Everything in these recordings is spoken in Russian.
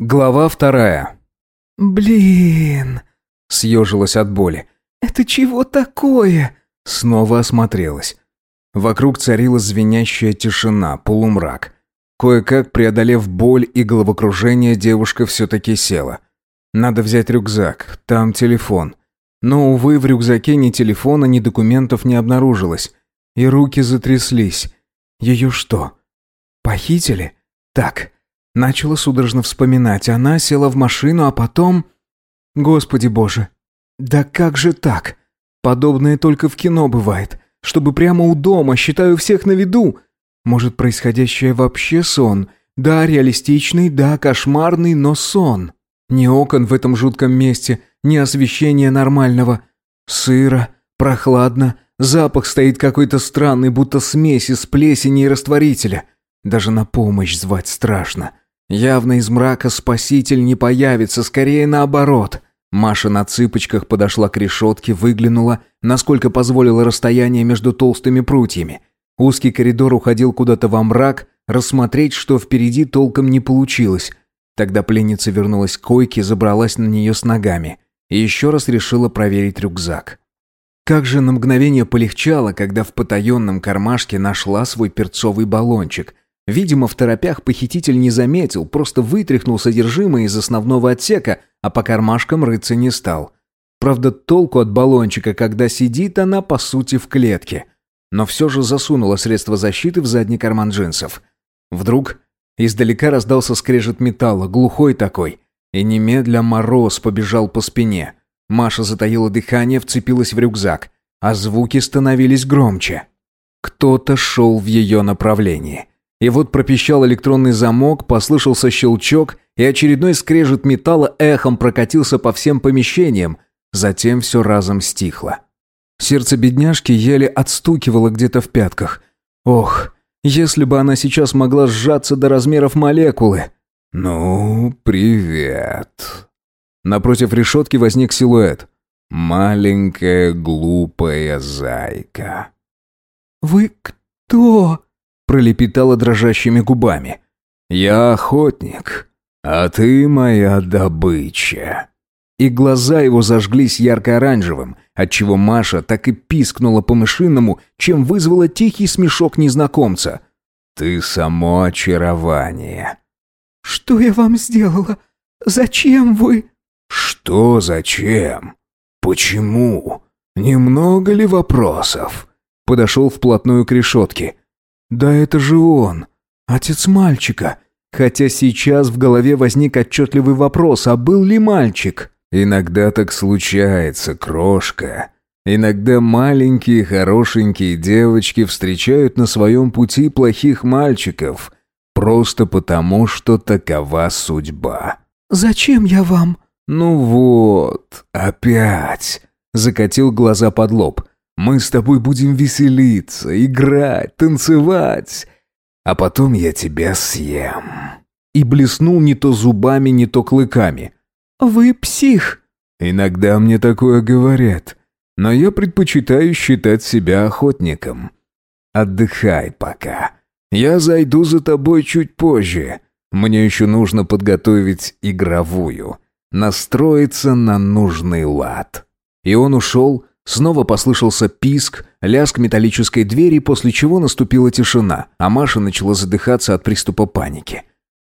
Глава вторая. «Блин!» — съежилась от боли. «Это чего такое?» Снова осмотрелась. Вокруг царила звенящая тишина, полумрак. Кое-как, преодолев боль и головокружение, девушка все-таки села. Надо взять рюкзак, там телефон. Но, увы, в рюкзаке ни телефона, ни документов не обнаружилось. И руки затряслись. Ее что, похитили? Так, начала судорожно вспоминать. Она села в машину, а потом... Господи боже, да как же так? Подобное только в кино бывает. Чтобы прямо у дома, считаю всех на виду. Может, происходящее вообще сон? Да, реалистичный, да, кошмарный, но сон. Ни окон в этом жутком месте, ни освещения нормального. Сыро, прохладно, запах стоит какой-то странный, будто смесь из плесени и растворителя. Даже на помощь звать страшно. Явно из мрака спаситель не появится, скорее наоборот. Маша на цыпочках подошла к решетке, выглянула, насколько позволило расстояние между толстыми прутьями. Узкий коридор уходил куда-то во мрак, рассмотреть, что впереди толком не получилось. Тогда пленница вернулась к койке, забралась на нее с ногами и еще раз решила проверить рюкзак. Как же на мгновение полегчало, когда в потаенном кармашке нашла свой перцовый баллончик. Видимо, в торопях похититель не заметил, просто вытряхнул содержимое из основного отсека, а по кармашкам рыться не стал. Правда, толку от баллончика, когда сидит она, по сути, в клетке. Но все же засунула средство защиты в задний карман джинсов. Вдруг Издалека раздался скрежет металла, глухой такой. И немедля мороз побежал по спине. Маша затаила дыхание, вцепилась в рюкзак. А звуки становились громче. Кто-то шел в ее направлении. И вот пропищал электронный замок, послышался щелчок, и очередной скрежет металла эхом прокатился по всем помещениям. Затем все разом стихло. Сердце бедняжки еле отстукивало где-то в пятках. Ох, если бы она сейчас могла сжаться до размеров молекулы. «Ну, привет». Напротив решетки возник силуэт. «Маленькая глупая зайка». «Вы кто?» – пролепетала дрожащими губами. «Я охотник, а ты моя добыча» и глаза его зажглись ярко-оранжевым, отчего Маша так и пискнула по-мышиному, чем вызвала тихий смешок незнакомца. «Ты само очарование». «Что я вам сделала? Зачем вы?» «Что зачем? Почему? Немного ли вопросов?» Подошел вплотную к решетке. «Да это же он, отец мальчика». Хотя сейчас в голове возник отчетливый вопрос, а был ли мальчик? Иногда так случается, крошка. Иногда маленькие хорошенькие девочки встречают на своем пути плохих мальчиков, просто потому, что такова судьба. «Зачем я вам?» «Ну вот, опять!» Закатил глаза под лоб. «Мы с тобой будем веселиться, играть, танцевать, а потом я тебя съем». И блеснул не то зубами, не то клыками – «Вы псих!» «Иногда мне такое говорят, но я предпочитаю считать себя охотником. Отдыхай пока. Я зайду за тобой чуть позже. Мне еще нужно подготовить игровую, настроиться на нужный лад». И он ушел, снова послышался писк, лязг металлической двери, после чего наступила тишина, а Маша начала задыхаться от приступа паники.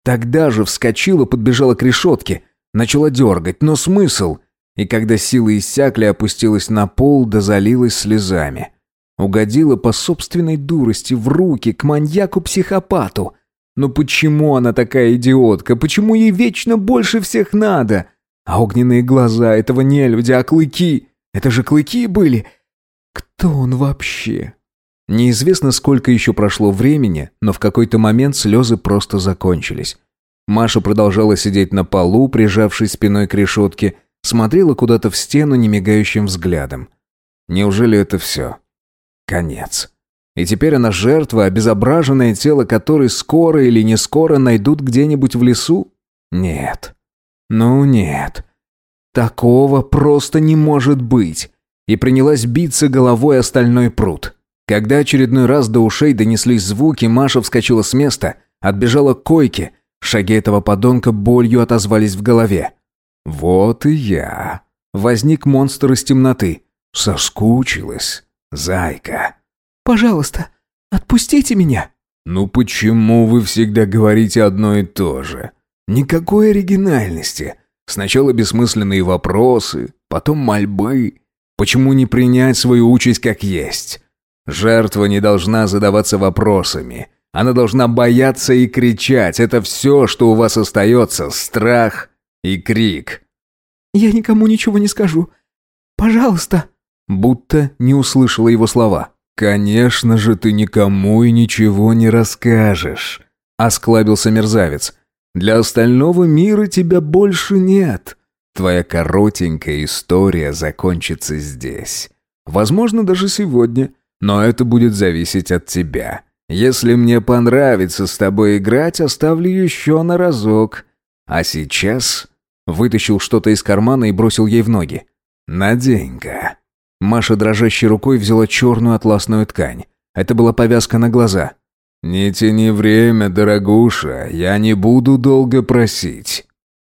Тогда же вскочила, подбежала к решетке – Начала дергать, но смысл? И когда силы иссякли, опустилась на пол да залилась слезами. Угодила по собственной дурости в руки к маньяку-психопату. Но почему она такая идиотка? Почему ей вечно больше всех надо? А огненные глаза этого не люди, а клыки. Это же клыки были. Кто он вообще? Неизвестно, сколько еще прошло времени, но в какой-то момент слезы просто закончились. Маша продолжала сидеть на полу, прижавшись спиной к решетке, смотрела куда-то в стену немигающим взглядом. Неужели это все? Конец. И теперь она жертва, обезображенное тело которой скоро или не скоро найдут где-нибудь в лесу? Нет. Ну нет. Такого просто не может быть. И принялась биться головой о стальной пруд. Когда очередной раз до ушей донеслись звуки, Маша вскочила с места, отбежала к койке, Шаги этого подонка болью отозвались в голове. «Вот и я». Возник монстр из темноты. Соскучилась. Зайка. «Пожалуйста, отпустите меня». «Ну почему вы всегда говорите одно и то же? Никакой оригинальности. Сначала бессмысленные вопросы, потом мольбы. Почему не принять свою участь как есть? Жертва не должна задаваться вопросами. Она должна бояться и кричать. Это все, что у вас остается. Страх и крик. «Я никому ничего не скажу. Пожалуйста». Будто не услышала его слова. «Конечно же ты никому и ничего не расскажешь», — осклабился мерзавец. «Для остального мира тебя больше нет. Твоя коротенькая история закончится здесь. Возможно, даже сегодня, но это будет зависеть от тебя. Если мне понравится с тобой играть, оставлю еще на разок. А сейчас...» Вытащил что-то из кармана и бросил ей в ноги. «Надень-ка». Маша дрожащей рукой взяла черную атласную ткань. Это была повязка на глаза. «Не тяни время, дорогуша, я не буду долго просить».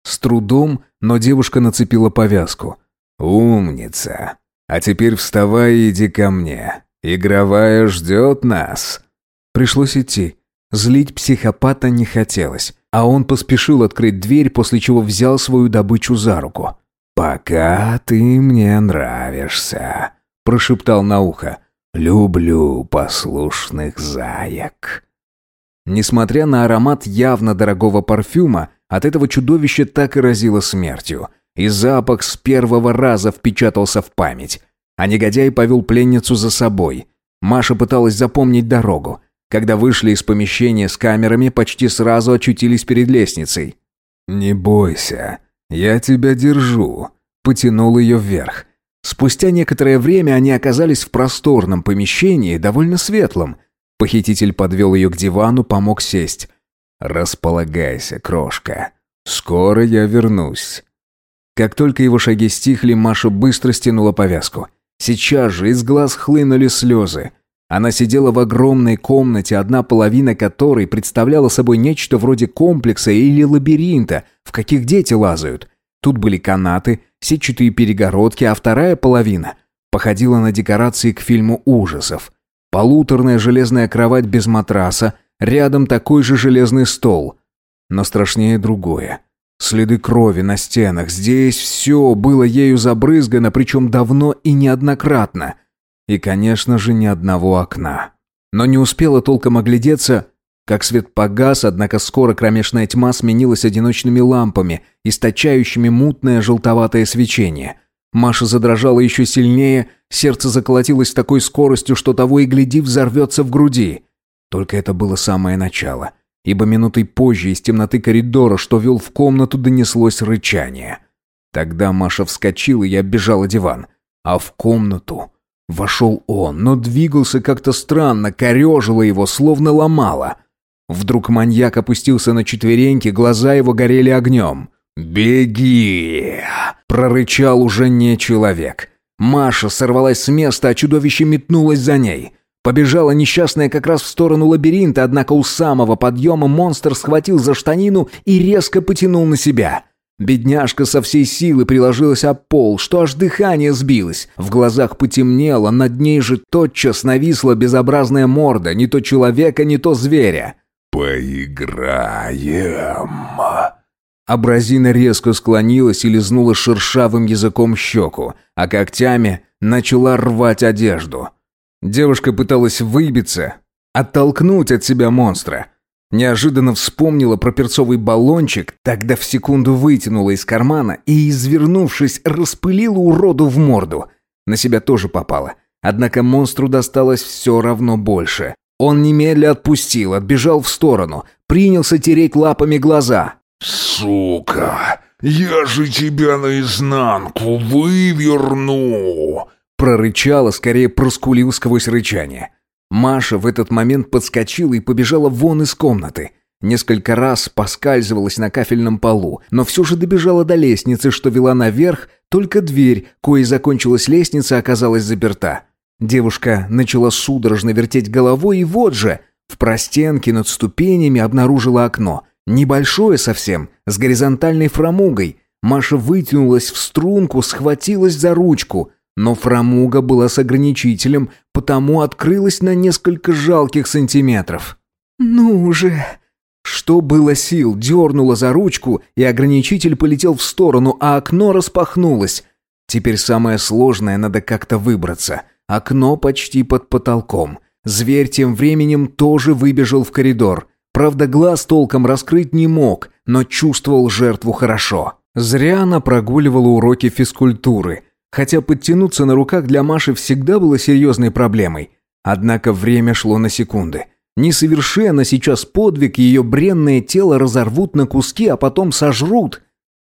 С трудом, но девушка нацепила повязку. «Умница. А теперь вставай и иди ко мне. Игровая ждет нас». Пришлось идти. Злить психопата не хотелось, а он поспешил открыть дверь, после чего взял свою добычу за руку. «Пока ты мне нравишься», — прошептал на ухо. «Люблю послушных заек». Несмотря на аромат явно дорогого парфюма, от этого чудовища так и разило смертью. И запах с первого раза впечатался в память. А негодяй повел пленницу за собой. Маша пыталась запомнить дорогу. Когда вышли из помещения с камерами, почти сразу очутились перед лестницей. «Не бойся, я тебя держу», — потянул ее вверх. Спустя некоторое время они оказались в просторном помещении, довольно светлом. Похититель подвел ее к дивану, помог сесть. «Располагайся, крошка. Скоро я вернусь». Как только его шаги стихли, Маша быстро стянула повязку. Сейчас же из глаз хлынули слезы. Она сидела в огромной комнате, одна половина которой представляла собой нечто вроде комплекса или лабиринта, в каких дети лазают. Тут были канаты, сетчатые перегородки, а вторая половина походила на декорации к фильму ужасов. Полуторная железная кровать без матраса, рядом такой же железный стол. Но страшнее другое. Следы крови на стенах. Здесь все было ею забрызгано, причем давно и неоднократно. И, конечно же, ни одного окна. Но не успела толком оглядеться, как свет погас, однако скоро кромешная тьма сменилась одиночными лампами, источающими мутное желтоватое свечение. Маша задрожала еще сильнее, сердце заколотилось с такой скоростью, что того и гляди взорвется в груди. Только это было самое начало, ибо минутой позже из темноты коридора, что вел в комнату, донеслось рычание. Тогда Маша вскочила и оббежала диван. А в комнату Вошел он, но двигался как-то странно, корежило его, словно ломало. Вдруг маньяк опустился на четвереньки, глаза его горели огнем. «Беги!» – прорычал уже не человек. Маша сорвалась с места, а чудовище метнулось за ней. Побежала несчастная как раз в сторону лабиринта, однако у самого подъема монстр схватил за штанину и резко потянул на себя – Бедняжка со всей силы приложилась об пол, что аж дыхание сбилось. В глазах потемнело, над ней же тотчас нависла безобразная морда, не то человека, не то зверя. «Поиграем!» Абразина резко склонилась и лизнула шершавым языком щеку, а когтями начала рвать одежду. Девушка пыталась выбиться, оттолкнуть от себя монстра, Неожиданно вспомнила про перцовый баллончик, тогда в секунду вытянула из кармана и, извернувшись, распылила уроду в морду. На себя тоже попала. Однако монстру досталось все равно больше. Он немедля отпустил, отбежал в сторону, принялся тереть лапами глаза. «Сука! Я же тебя наизнанку выверну!» Прорычала, скорее проскулил сквозь рычание. Маша в этот момент подскочила и побежала вон из комнаты. Несколько раз поскальзывалась на кафельном полу, но все же добежала до лестницы, что вела наверх, только дверь, коей закончилась лестница, оказалась заперта. Девушка начала судорожно вертеть головой, и вот же, в простенке над ступенями обнаружила окно. Небольшое совсем, с горизонтальной фрамугой. Маша вытянулась в струнку, схватилась за ручку. Но фрамуга была с ограничителем, потому открылась на несколько жалких сантиметров. «Ну же!» Что было сил, дернула за ручку, и ограничитель полетел в сторону, а окно распахнулось. Теперь самое сложное, надо как-то выбраться. Окно почти под потолком. Зверь тем временем тоже выбежал в коридор. Правда, глаз толком раскрыть не мог, но чувствовал жертву хорошо. Зря она прогуливала уроки физкультуры. Хотя подтянуться на руках для Маши всегда было серьезной проблемой. Однако время шло на секунды. Не соверши она сейчас подвиг, ее бренное тело разорвут на куски, а потом сожрут.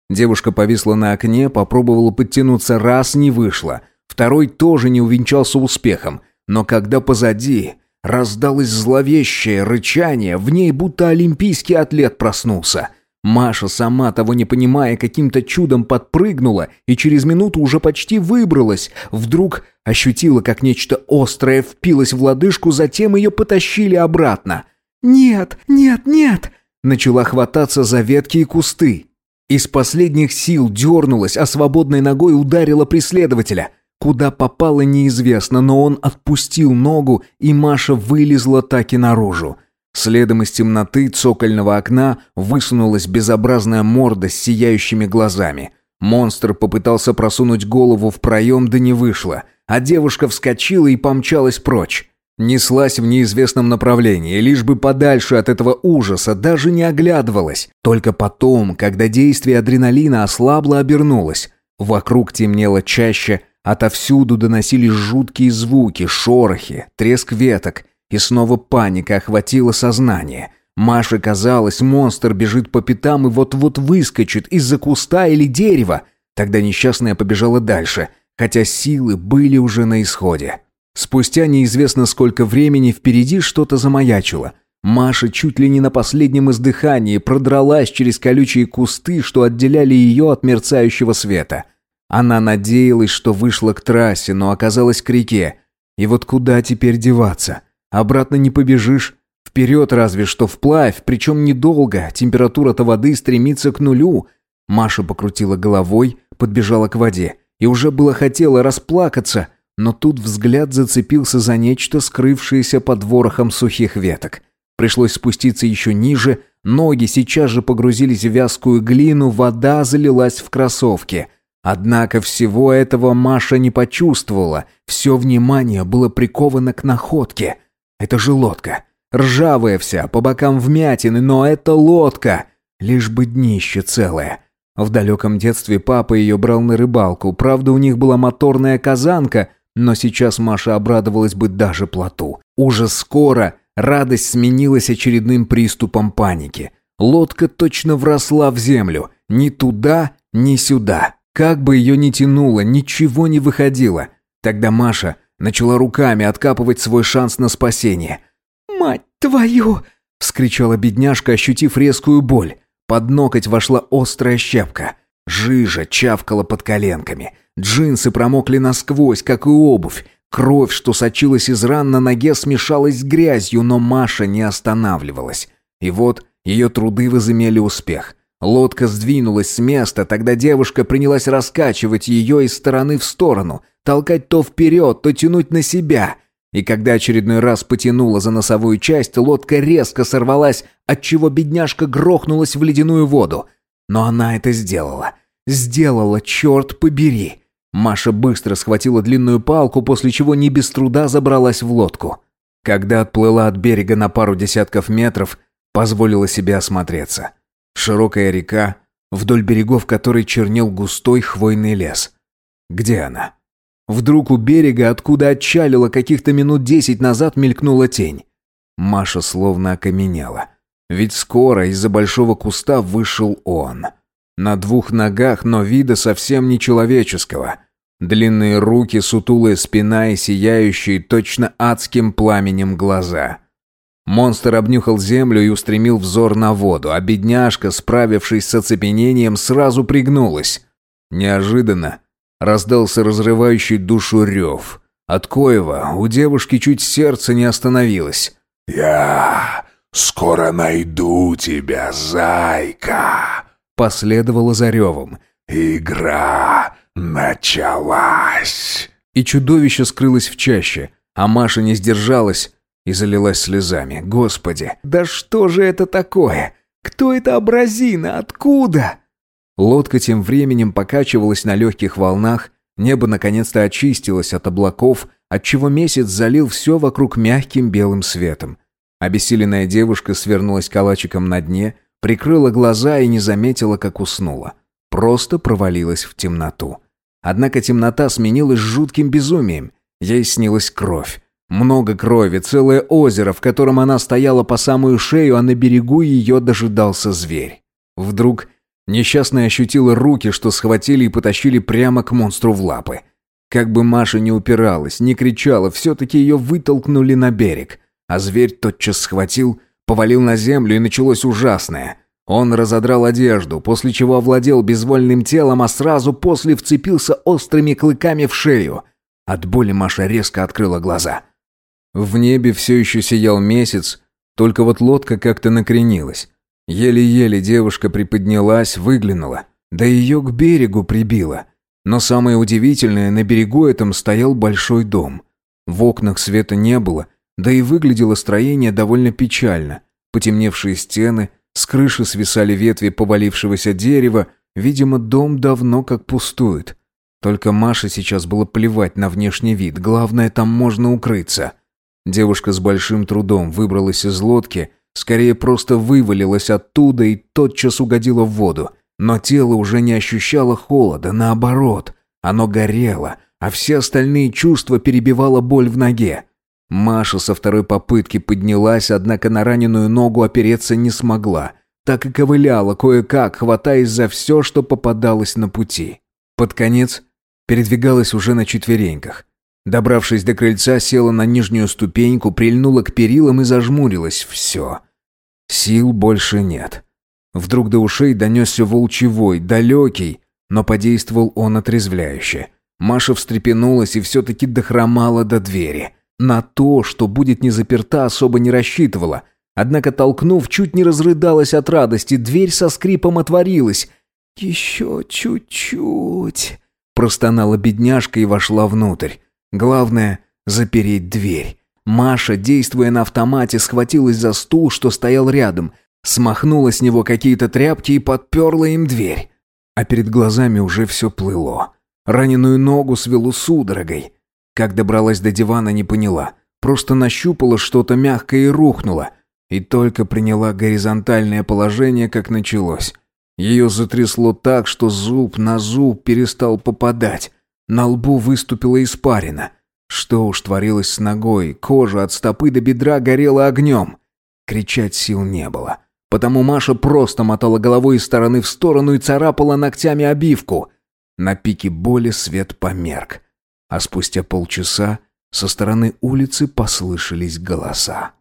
Девушка повисла на окне, попробовала подтянуться раз, не вышло. Второй тоже не увенчался успехом. Но когда позади раздалось зловещее рычание, в ней будто олимпийский атлет проснулся. Маша, сама того не понимая, каким-то чудом подпрыгнула и через минуту уже почти выбралась. Вдруг ощутила, как нечто острое впилось в лодыжку, затем ее потащили обратно. «Нет, нет, нет!» Начала хвататься за ветки и кусты. Из последних сил дернулась, а свободной ногой ударила преследователя. Куда попало неизвестно, но он отпустил ногу, и Маша вылезла так и наружу. Следом из темноты цокольного окна высунулась безобразная морда с сияющими глазами. Монстр попытался просунуть голову в проем, да не вышло, а девушка вскочила и помчалась прочь. Неслась в неизвестном направлении, лишь бы подальше от этого ужаса, даже не оглядывалась. Только потом, когда действие адреналина ослабло, обернулась. Вокруг темнело чаще, Отовсюду доносились жуткие звуки, шорохи, треск веток, и снова паника охватила сознание. Маше казалось, монстр бежит по пятам и вот-вот выскочит из-за куста или дерева. Тогда несчастная побежала дальше, хотя силы были уже на исходе. Спустя неизвестно сколько времени впереди что-то замаячило. Маша чуть ли не на последнем издыхании продралась через колючие кусты, что отделяли ее от мерцающего света – она надеялась, что вышла к трассе, но оказалась к реке. И вот куда теперь деваться? Обратно не побежишь. Вперед разве что вплавь, причем недолго. Температура-то воды стремится к нулю. Маша покрутила головой, подбежала к воде. И уже было хотела расплакаться, но тут взгляд зацепился за нечто, скрывшееся под ворохом сухих веток. Пришлось спуститься еще ниже, ноги сейчас же погрузились в вязкую глину, вода залилась в кроссовки – Однако всего этого Маша не почувствовала. Все внимание было приковано к находке. Это же лодка. Ржавая вся, по бокам вмятины, но это лодка. Лишь бы днище целое. В далеком детстве папа ее брал на рыбалку. Правда, у них была моторная казанка, но сейчас Маша обрадовалась бы даже плоту. Уже скоро радость сменилась очередным приступом паники. Лодка точно вросла в землю. Ни туда, ни сюда. Как бы ее ни тянуло, ничего не выходило. Тогда Маша начала руками откапывать свой шанс на спасение. «Мать твою!» – вскричала бедняжка, ощутив резкую боль. Под ноготь вошла острая щепка. Жижа чавкала под коленками. Джинсы промокли насквозь, как и обувь. Кровь, что сочилась из ран на ноге, смешалась с грязью, но Маша не останавливалась. И вот ее труды возымели успех. Лодка сдвинулась с места, тогда девушка принялась раскачивать ее из стороны в сторону, толкать то вперед, то тянуть на себя. И когда очередной раз потянула за носовую часть, лодка резко сорвалась, отчего бедняжка грохнулась в ледяную воду. Но она это сделала. Сделала, черт побери. Маша быстро схватила длинную палку, после чего не без труда забралась в лодку. Когда отплыла от берега на пару десятков метров, позволила себе осмотреться. Широкая река, вдоль берегов которой чернел густой хвойный лес. Где она? Вдруг у берега, откуда отчалила каких-то минут десять назад, мелькнула тень. Маша словно окаменела. Ведь скоро из-за большого куста вышел он. На двух ногах, но вида совсем не человеческого. Длинные руки, сутулая спина и сияющие точно адским пламенем глаза. Монстр обнюхал землю и устремил взор на воду, а бедняжка, справившись с оцепенением, сразу пригнулась. Неожиданно раздался разрывающий душу рев. От коего у девушки чуть сердце не остановилось. «Я «Скоро найду тебя, зайка!» Последовало за ревом. «Игра началась!» И чудовище скрылось в чаще, а Маша не сдержалась и залилась слезами. «Господи, да что же это такое? Кто это абразина? Откуда?» Лодка тем временем покачивалась на легких волнах, небо наконец-то очистилось от облаков, отчего месяц залил все вокруг мягким белым светом. Обессиленная девушка свернулась калачиком на дне, прикрыла глаза и не заметила, как уснула. Просто провалилась в темноту. Однако темнота сменилась жутким безумием. Ей снилась кровь. Много крови, целое озеро, в котором она стояла по самую шею, а на берегу ее дожидался зверь. Вдруг несчастная ощутила руки, что схватили и потащили прямо к монстру в лапы. Как бы Маша не упиралась, не кричала, все-таки ее вытолкнули на берег. А зверь тотчас схватил, повалил на землю, и началось ужасное. Он разодрал одежду, после чего овладел безвольным телом, а сразу после вцепился острыми клыками в шею. От боли Маша резко открыла глаза. В небе все еще сиял месяц, только вот лодка как-то накренилась. Еле-еле девушка приподнялась, выглянула. Да ее к берегу прибило. Но самое удивительное, на берегу этом стоял большой дом. В окнах света не было, да и выглядело строение довольно печально. Потемневшие стены, с крыши свисали ветви повалившегося дерева, видимо, дом давно как пустует. Только Маше сейчас было плевать на внешний вид, главное, там можно укрыться. Девушка с большим трудом выбралась из лодки, скорее просто вывалилась оттуда и тотчас угодила в воду. Но тело уже не ощущало холода, наоборот, оно горело, а все остальные чувства перебивала боль в ноге. Маша со второй попытки поднялась, однако на раненую ногу опереться не смогла. Так и ковыляла кое-как, хватаясь за все, что попадалось на пути. Под конец передвигалась уже на четвереньках. Добравшись до крыльца, села на нижнюю ступеньку, прильнула к перилам и зажмурилась. Все. Сил больше нет. Вдруг до ушей донесся волчевой, далекий, но подействовал он отрезвляюще. Маша встрепенулась и все-таки дохромала до двери. На то, что будет не заперта, особо не рассчитывала. Однако, толкнув, чуть не разрыдалась от радости, дверь со скрипом отворилась. «Еще чуть-чуть», – простонала бедняжка и вошла внутрь. Главное – запереть дверь. Маша, действуя на автомате, схватилась за стул, что стоял рядом, смахнула с него какие-то тряпки и подперла им дверь. А перед глазами уже все плыло. Раненую ногу свело судорогой. Как добралась до дивана, не поняла. Просто нащупала что-то мягкое и рухнула. И только приняла горизонтальное положение, как началось. Ее затрясло так, что зуб на зуб перестал попадать. На лбу выступила испарина. Что уж творилось с ногой, кожа от стопы до бедра горела огнем. Кричать сил не было. Потому Маша просто мотала головой из стороны в сторону и царапала ногтями обивку. На пике боли свет померк а спустя полчаса со стороны улицы послышались голоса.